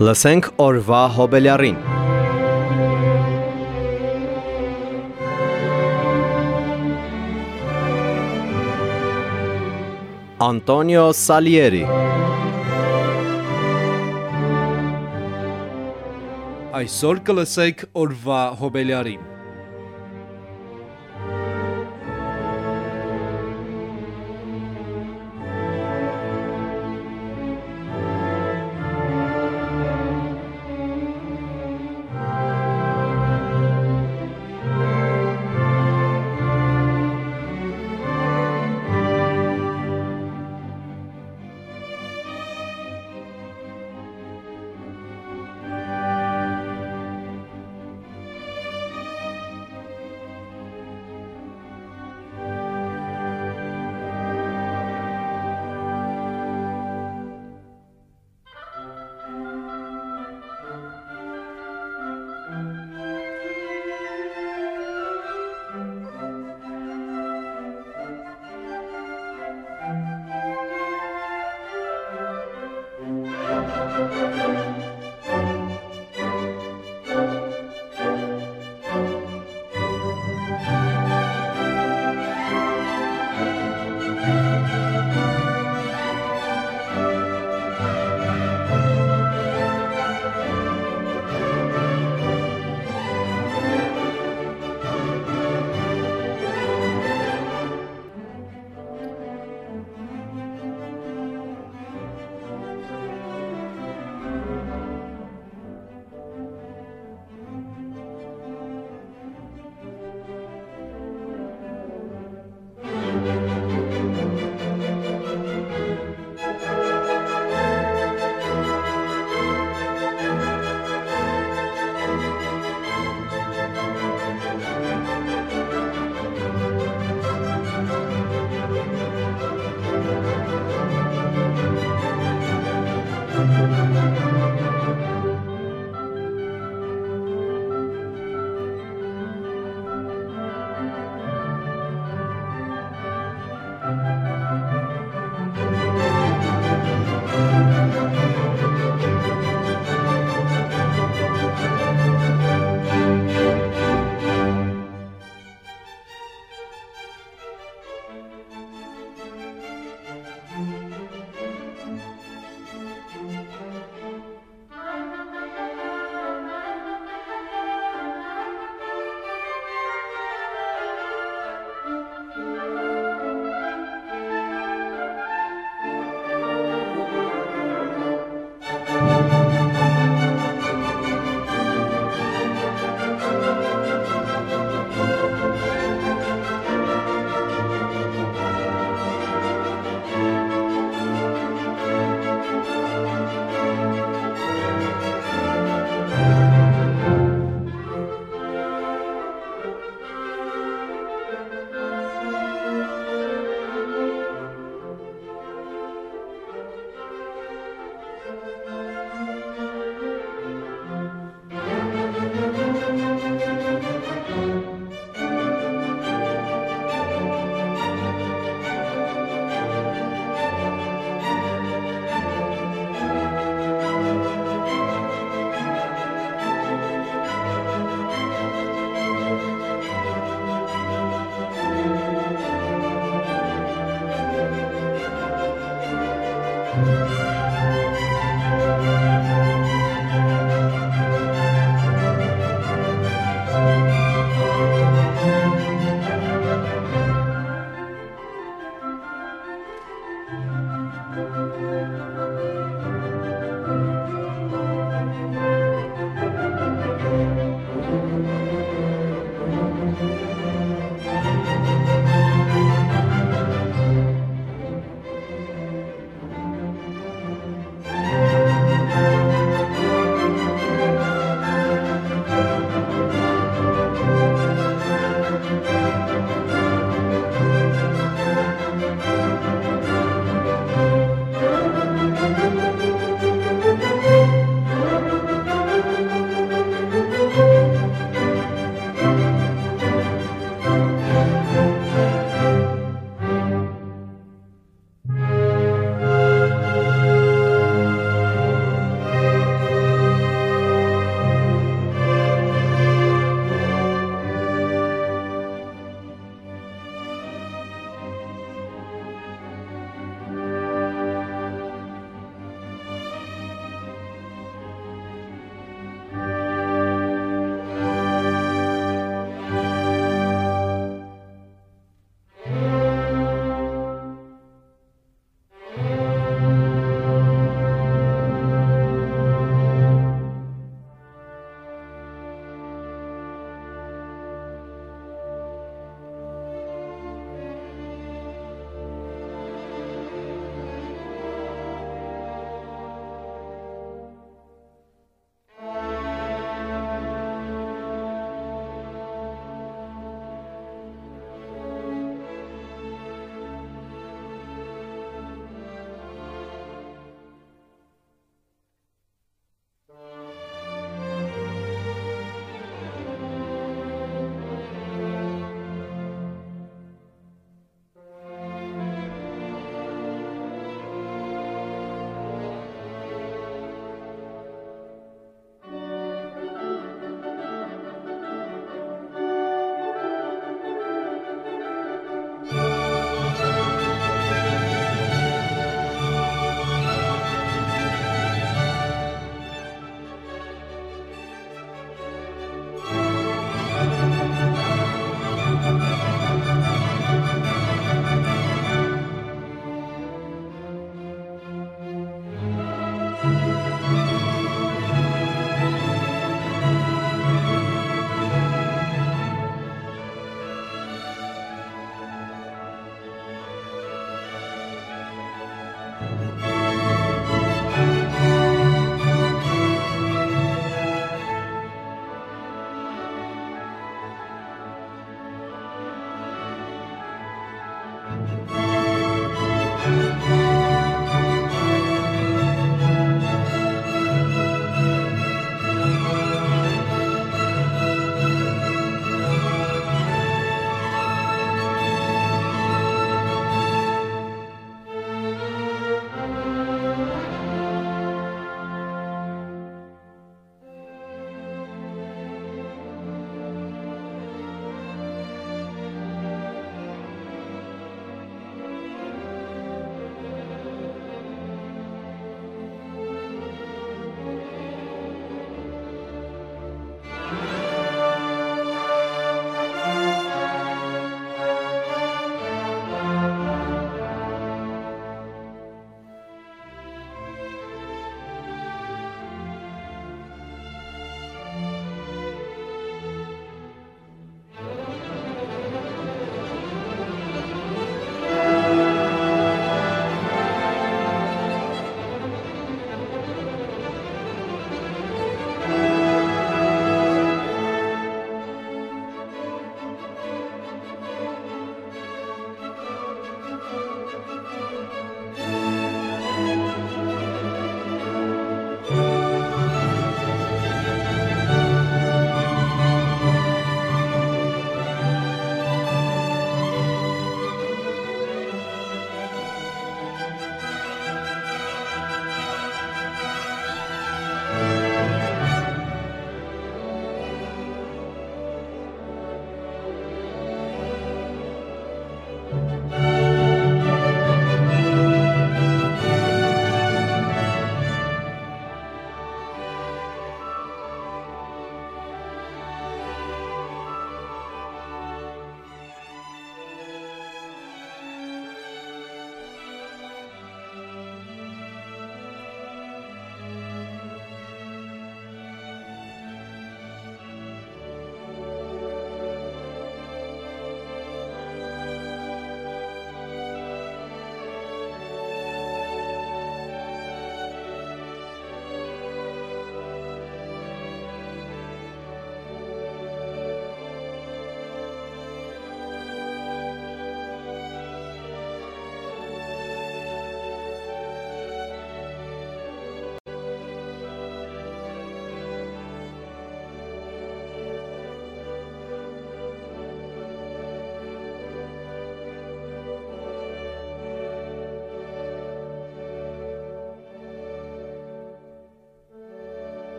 Լսենք օրվա հոբելյարին։ Անտոնիո Սալիերի Այսօր կլսեք օրվա հոբելյարին։